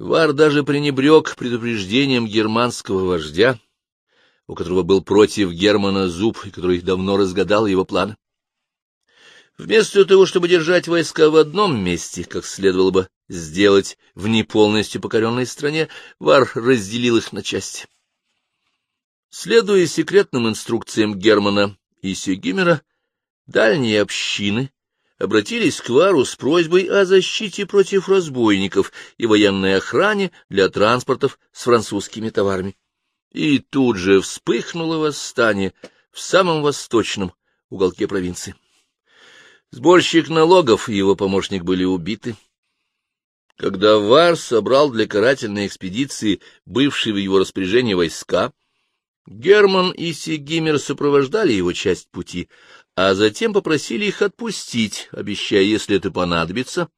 Вар даже пренебрег предупреждением германского вождя, у которого был против Германа зуб, и который давно разгадал его планы. Вместо того, чтобы держать войска в одном месте, как следовало бы сделать в неполностью покоренной стране, Вар разделил их на части. Следуя секретным инструкциям Германа и Сюгимера, дальние общины обратились к Вару с просьбой о защите против разбойников и военной охране для транспортов с французскими товарами. И тут же вспыхнуло восстание в самом восточном уголке провинции. Сборщик налогов и его помощник были убиты. Когда Вар собрал для карательной экспедиции бывшие в его распоряжении войска, Герман и Сигимер сопровождали его часть пути, а затем попросили их отпустить, обещая, если это понадобится,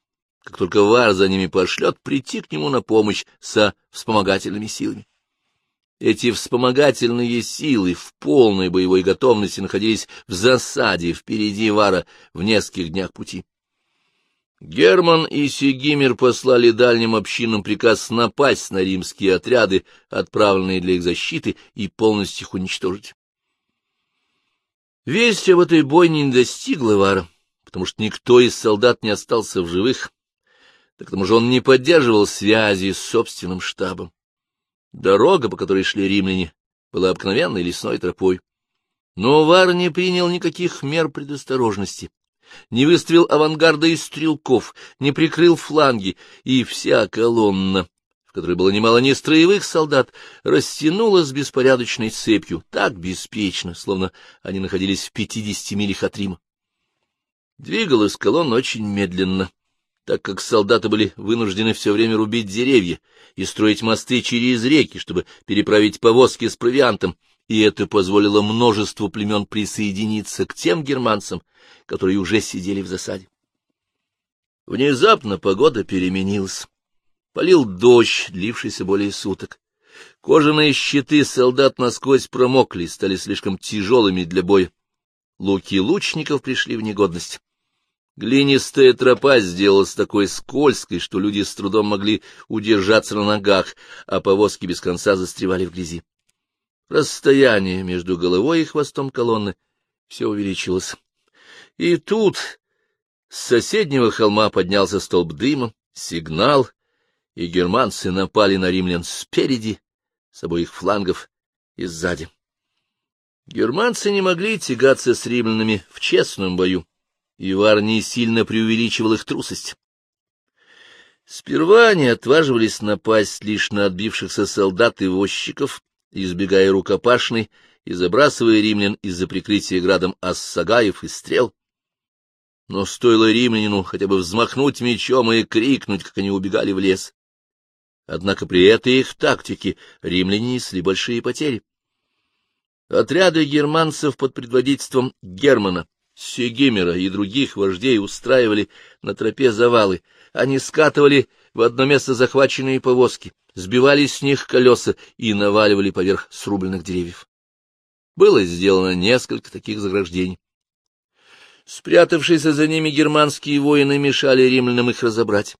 как только Вар за ними пошлет, прийти к нему на помощь со вспомогательными силами. Эти вспомогательные силы в полной боевой готовности находились в засаде впереди Вара в нескольких днях пути. Герман и Сигимер послали дальним общинам приказ напасть на римские отряды, отправленные для их защиты, и полностью их уничтожить. Весть об этой бойне не достигла Вара, потому что никто из солдат не остался в живых, так тому же он не поддерживал связи с собственным штабом. Дорога, по которой шли римляне, была обыкновенной лесной тропой. Но Вар не принял никаких мер предосторожности, не выставил авангарда из стрелков, не прикрыл фланги, и вся колонна, которой было немало нестроевых солдат, растянулась беспорядочной цепью, так беспечно, словно они находились в пятидесяти милях от Рима. Двигалась колонна очень медленно так как солдаты были вынуждены все время рубить деревья и строить мосты через реки, чтобы переправить повозки с провиантом, и это позволило множеству племен присоединиться к тем германцам, которые уже сидели в засаде. Внезапно погода переменилась. Полил дождь, длившийся более суток. Кожаные щиты солдат насквозь промокли, стали слишком тяжелыми для боя. Луки лучников пришли в негодность. Глинистая тропа сделалась такой скользкой, что люди с трудом могли удержаться на ногах, а повозки без конца застревали в грязи. Расстояние между головой и хвостом колонны все увеличилось. И тут с соседнего холма поднялся столб дыма, сигнал, и германцы напали на римлян спереди, с обоих флангов и сзади. Германцы не могли тягаться с римлянами в честном бою Ивар не сильно преувеличивал их трусость. Сперва они отваживались напасть лишь на отбившихся солдат и возчиков, избегая рукопашной и забрасывая римлян из-за прикрытия градом ассагаев и стрел. Но стоило римлянину хотя бы взмахнуть мечом и крикнуть, как они убегали в лес. Однако при этой их тактике римляне несли большие потери. Отряды германцев под предводительством Германа Сегимера и других вождей устраивали на тропе завалы. Они скатывали в одно место захваченные повозки, сбивали с них колеса и наваливали поверх срубленных деревьев. Было сделано несколько таких заграждений. Спрятавшиеся за ними германские воины мешали римлянам их разобрать.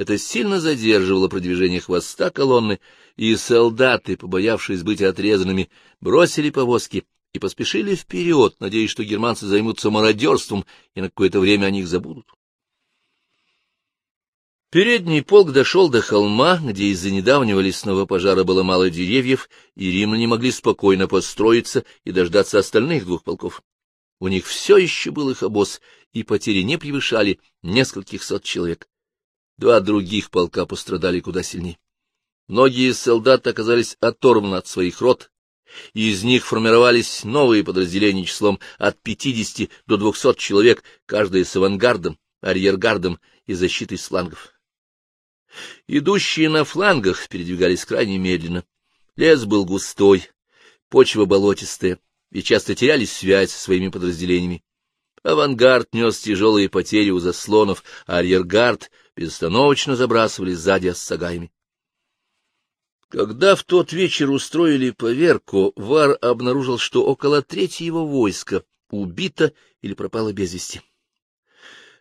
Это сильно задерживало продвижение хвоста колонны, и солдаты, побоявшись быть отрезанными, бросили повозки и поспешили вперед, надеясь, что германцы займутся мародерством, и на какое-то время о них забудут. Передний полк дошел до холма, где из-за недавнего лесного пожара было мало деревьев, и римляне могли спокойно построиться и дождаться остальных двух полков. У них все еще был их обоз, и потери не превышали нескольких сот человек. Два других полка пострадали куда сильнее. Многие солдаты оказались оторваны от своих рот и из них формировались новые подразделения числом от 50 до 200 человек, каждое с авангардом, арьергардом и защитой с флангов. Идущие на флангах передвигались крайне медленно. Лес был густой, почва болотистая, и часто теряли связь со своими подразделениями. Авангард нес тяжелые потери у заслонов, а арьергард безостановочно забрасывали сзади оссагаями. Когда в тот вечер устроили поверку, Вар обнаружил, что около трети его войска убито или пропало без вести.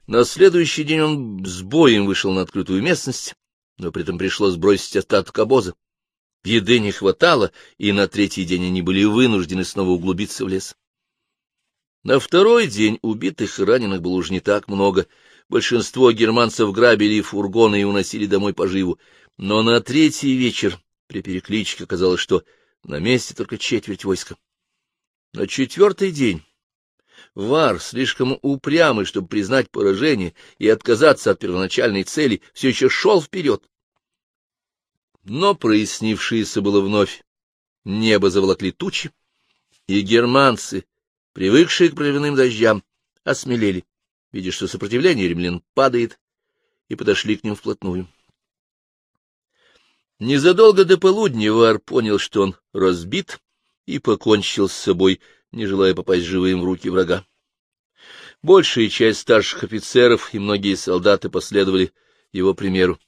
На следующий день он с боем вышел на открытую местность но при этом пришлось бросить остаток обоза. Еды не хватало, и на третий день они были вынуждены снова углубиться в лес. На второй день убитых и раненых было уж не так много. Большинство германцев грабили фургоны и уносили домой поживу. Но на третий вечер при перекличке оказалось, что на месте только четверть войска. На четвертый день Вар, слишком упрямый, чтобы признать поражение и отказаться от первоначальной цели, все еще шел вперед. Но прояснившееся было вновь. Небо заволокли тучи, и германцы, привыкшие к проливным дождям, осмелели, видя, что сопротивление римлян падает, и подошли к ним вплотную. Незадолго до полудня Вар понял, что он разбит, и покончил с собой, не желая попасть живым в руки врага. Большая часть старших офицеров и многие солдаты последовали его примеру.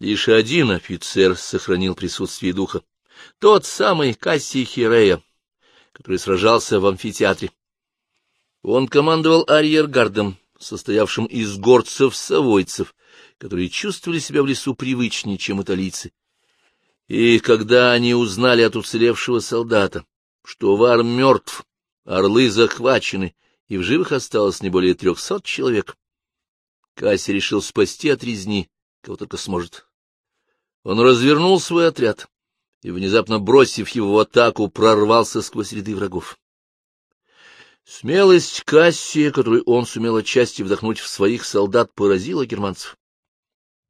Лишь один офицер сохранил присутствие духа, тот самый Кассий Хирея, который сражался в амфитеатре. Он командовал арьергардом, состоявшим из горцев-совойцев, которые чувствовали себя в лесу привычнее, чем италийцы. И когда они узнали от уцелевшего солдата, что вар мертв, орлы захвачены, и в живых осталось не более трехсот человек, Касси решил спасти от резни, кого только сможет. Он развернул свой отряд и, внезапно бросив его в атаку, прорвался сквозь ряды врагов. Смелость Кассия, которую он сумел отчасти вдохнуть в своих солдат, поразила германцев.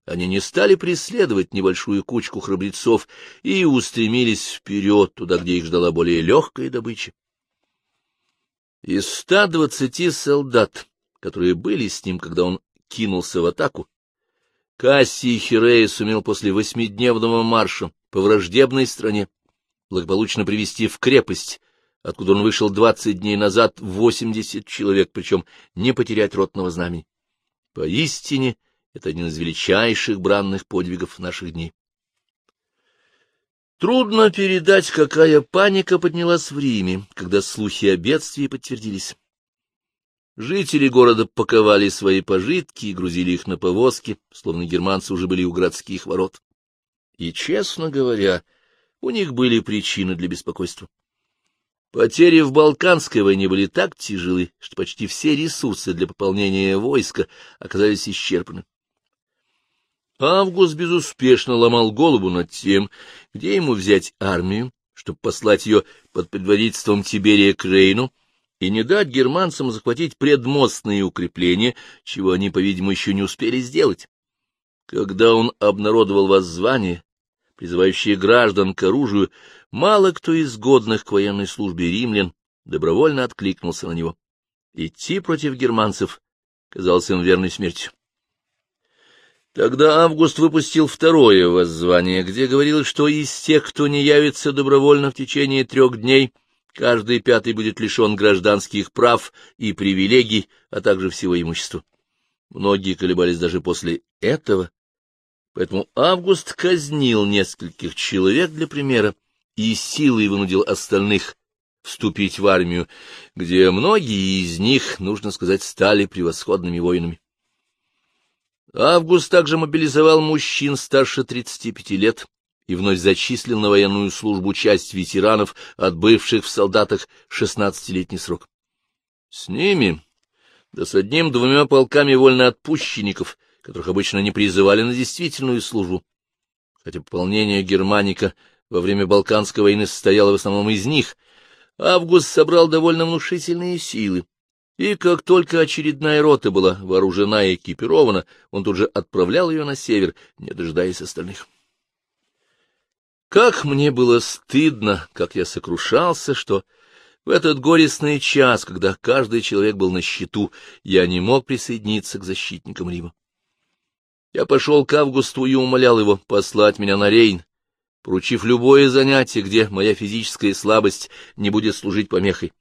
Они не стали преследовать небольшую кучку храбрецов и устремились вперед, туда, где их ждала более легкая добыча. Из ста двадцати солдат, которые были с ним, когда он кинулся в атаку, Кассий Хирея сумел после восьмидневного марша по враждебной стране благополучно привести в крепость, откуда он вышел двадцать дней назад, восемьдесят человек, причем не потерять ротного знамени. Поистине, это один из величайших бранных подвигов наших дней. Трудно передать, какая паника поднялась в Риме, когда слухи о бедствии подтвердились. Жители города паковали свои пожитки и грузили их на повозки, словно германцы уже были у городских ворот. И, честно говоря, у них были причины для беспокойства. Потери в Балканской войне были так тяжелы, что почти все ресурсы для пополнения войска оказались исчерпаны. Август безуспешно ломал голову над тем, где ему взять армию, чтобы послать ее под предводительством Тиберия к Рейну и не дать германцам захватить предмостные укрепления, чего они, по-видимому, еще не успели сделать. Когда он обнародовал воззвание, призывающее граждан к оружию, мало кто из годных к военной службе римлян добровольно откликнулся на него. Идти против германцев казалось им верной смертью. Тогда Август выпустил второе воззвание, где говорилось, что из тех, кто не явится добровольно в течение трех дней, каждый пятый будет лишен гражданских прав и привилегий, а также всего имущества. Многие колебались даже после этого, поэтому Август казнил нескольких человек для примера и силой вынудил остальных вступить в армию, где многие из них, нужно сказать, стали превосходными воинами. Август также мобилизовал мужчин старше 35 лет и вновь зачислил на военную службу часть ветеранов, отбывших в солдатах 16-летний срок. С ними, да с одним-двумя полками вольноотпущенников, которых обычно не призывали на действительную службу, хотя пополнение Германика во время Балканской войны состояло в основном из них, Август собрал довольно внушительные силы и как только очередная рота была вооружена и экипирована, он тут же отправлял ее на север, не дожидаясь остальных. Как мне было стыдно, как я сокрушался, что в этот горестный час, когда каждый человек был на счету, я не мог присоединиться к защитникам Рима. Я пошел к Августу и умолял его послать меня на Рейн, поручив любое занятие, где моя физическая слабость не будет служить помехой.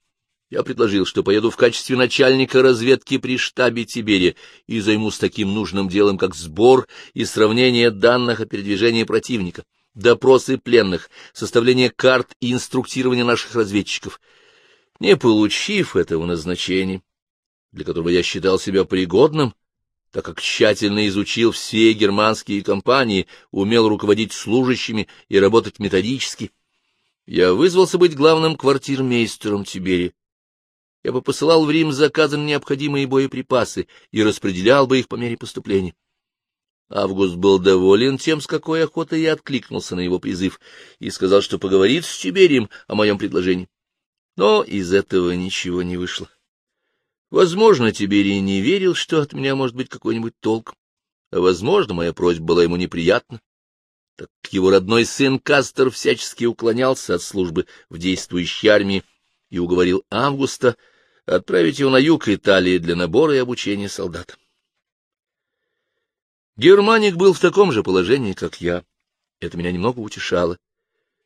Я предложил, что поеду в качестве начальника разведки при штабе Тиберия и займусь таким нужным делом, как сбор и сравнение данных о передвижении противника, допросы пленных, составление карт и инструктирование наших разведчиков. Не получив этого назначения, для которого я считал себя пригодным, так как тщательно изучил все германские компании, умел руководить служащими и работать методически. Я вызвался быть главным квартирмейстером Тибери. Я бы посылал в Рим заказы необходимые боеприпасы и распределял бы их по мере поступления. Август был доволен тем, с какой охотой я откликнулся на его призыв, и сказал, что поговорит с Тиберием о моем предложении. Но из этого ничего не вышло. Возможно, Тиберий не верил, что от меня может быть какой-нибудь толк, а, возможно, моя просьба была ему неприятна, так его родной сын Кастер всячески уклонялся от службы в действующей армии и уговорил Августа отправить его на юг Италии для набора и обучения солдат. Германик был в таком же положении, как я. Это меня немного утешало.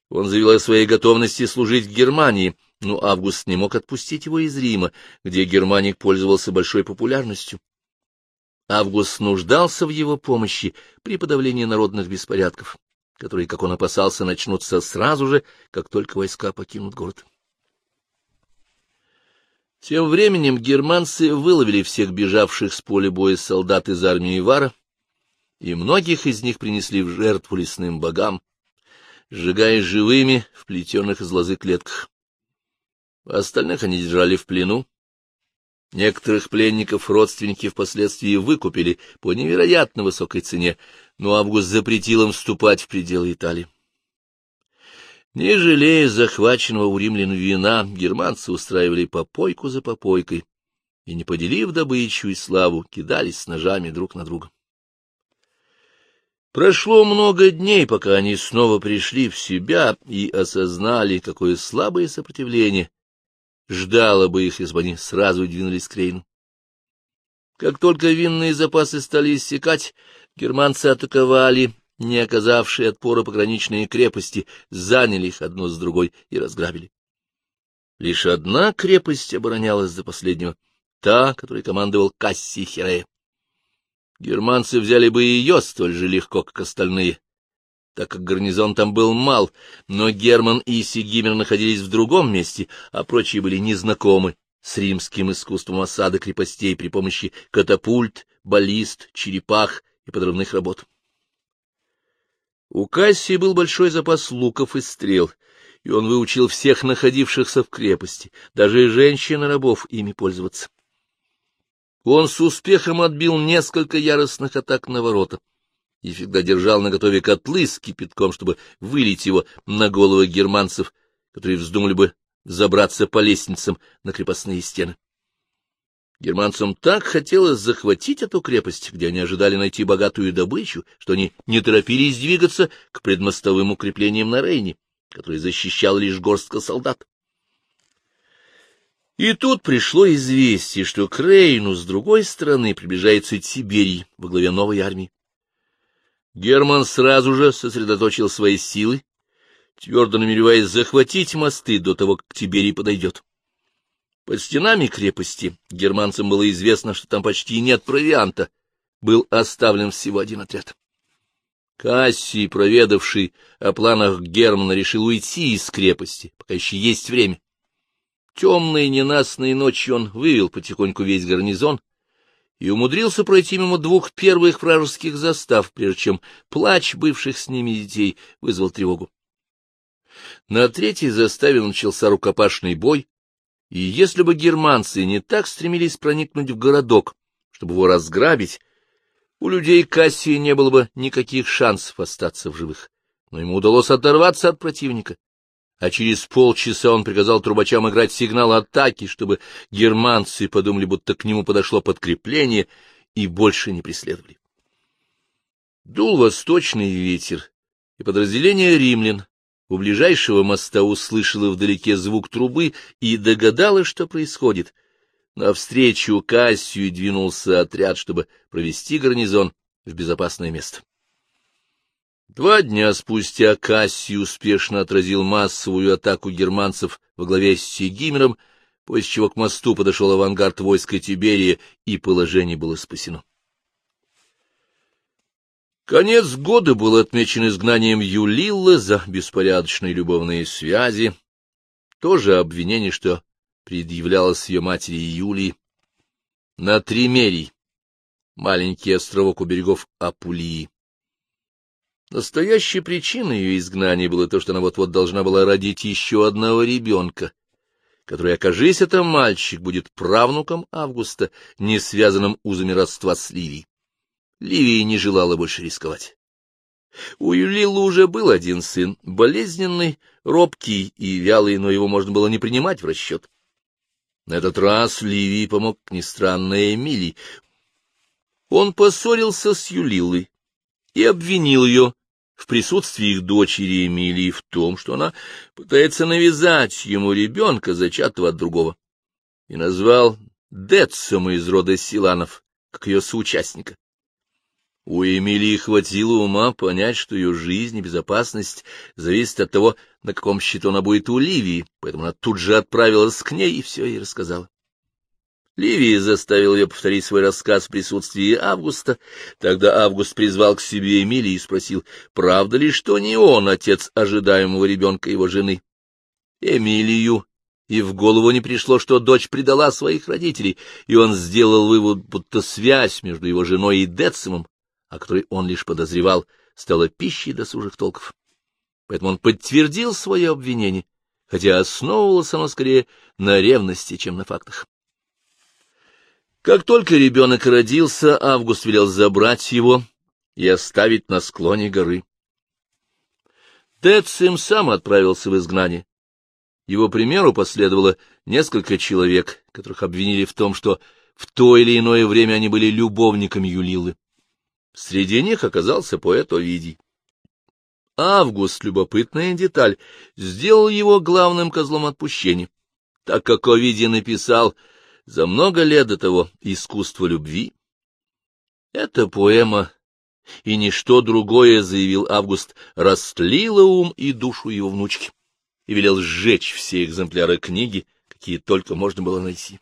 Он заявил о своей готовности служить в Германии, но Август не мог отпустить его из Рима, где Германик пользовался большой популярностью. Август нуждался в его помощи при подавлении народных беспорядков, которые, как он опасался, начнутся сразу же, как только войска покинут город. Тем временем германцы выловили всех бежавших с поля боя солдат из армии Вара и многих из них принесли в жертву лесным богам, сжигая живыми в плетеных из лозы клетках. Остальных они держали в плену. Некоторых пленников родственники впоследствии выкупили по невероятно высокой цене, но Август запретил им вступать в пределы Италии. Не жалея захваченного у римлян вина, германцы устраивали попойку за попойкой и, не поделив добычу и славу, кидались с ножами друг на друга. Прошло много дней, пока они снова пришли в себя и осознали, какое слабое сопротивление ждало бы их, если бы они сразу двинулись к Рейну. Как только винные запасы стали иссякать, германцы атаковали, не оказавшие отпора пограничные крепости, заняли их одну с другой и разграбили. Лишь одна крепость оборонялась до последнего, та, которой командовал Кассий Хирея. Германцы взяли бы ее столь же легко, как остальные, так как гарнизон там был мал, но Герман и Сигимер находились в другом месте, а прочие были незнакомы с римским искусством осады крепостей при помощи катапульт, баллист, черепах и подрывных работ. У Кассии был большой запас луков и стрел, и он выучил всех находившихся в крепости, даже и женщин и рабов, ими пользоваться. Он с успехом отбил несколько яростных атак на ворота и всегда держал наготове котлы с кипятком, чтобы вылить его на головы германцев, которые вздумали бы забраться по лестницам на крепостные стены. Германцам так хотелось захватить эту крепость, где они ожидали найти богатую добычу, что они не торопились двигаться к предмостовым укреплениям на Рейне, который защищал лишь горстка солдат. И тут пришло известие, что к Рейну с другой стороны приближается Тиберий во главе новой армии. Герман сразу же сосредоточил свои силы, твердо намереваясь захватить мосты до того, как Тиберий подойдет. Под стенами крепости германцам было известно, что там почти нет провианта, был оставлен всего один отряд. Кассий, проведавший о планах Германа, решил уйти из крепости, пока еще есть время. Темной ненастной ночью он вывел потихоньку весь гарнизон и умудрился пройти мимо двух первых вражеских застав, прежде чем плач бывших с ними детей вызвал тревогу. На третьей заставе начался рукопашный бой, и если бы германцы не так стремились проникнуть в городок, чтобы его разграбить, у людей Кассии не было бы никаких шансов остаться в живых, но ему удалось оторваться от противника а через полчаса он приказал трубачам играть сигнал атаки, чтобы германцы подумали, будто к нему подошло подкрепление, и больше не преследовали. Дул восточный ветер, и подразделение римлян у ближайшего моста услышало вдалеке звук трубы и догадалось, что происходит. Навстречу Кассию двинулся отряд, чтобы провести гарнизон в безопасное место. Два дня спустя Кассий успешно отразил массовую атаку германцев во главе с Сигимером, после чего к мосту подошел авангард войска Тиберия, и положение было спасено. Конец года был отмечен изгнанием Юлиллы за беспорядочные любовные связи, тоже обвинение, что предъявлялось ее матери Юлии, на Тримерий, маленький островок у берегов Апулии. Настоящей причиной ее изгнания было то, что она вот-вот должна была родить еще одного ребенка, который, окажись это мальчик, будет правнуком Августа, не связанным узами родства с Ливией. Ливия не желала больше рисковать. У Юлилы уже был один сын, болезненный, робкий и вялый, но его можно было не принимать в расчет. На этот раз Ливии помог, ни странно, Эмилий. Он поссорился с Юлилой и обвинил ее в присутствии их дочери Эмилии в том, что она пытается навязать ему ребенка, зачатого от другого, и назвал Децема из рода Силанов, как ее соучастника. У Эмилии хватило ума понять, что ее жизнь и безопасность зависят от того, на каком счету она будет у Ливии, поэтому она тут же отправилась к ней и все ей рассказала. Ливия заставил ее повторить свой рассказ в присутствии Августа. Тогда Август призвал к себе Эмилии и спросил, правда ли, что не он отец ожидаемого ребенка его жены. Эмилию и в голову не пришло, что дочь предала своих родителей, и он сделал вывод, будто связь между его женой и Децимом, о которой он лишь подозревал, стала пищей досужих толков. Поэтому он подтвердил свое обвинение, хотя основывалось оно скорее на ревности, чем на фактах. Как только ребенок родился, Август велел забрать его и оставить на склоне горы. Децим сам отправился в изгнание. Его примеру последовало несколько человек, которых обвинили в том, что в то или иное время они были любовниками Юлилы. Среди них оказался поэт Овидий. Август, любопытная деталь, сделал его главным козлом отпущения, так как Овидий написал за много лет до того искусство любви. Эта поэма и ничто другое, заявил Август, растлила ум и душу его внучки и велел сжечь все экземпляры книги, какие только можно было найти.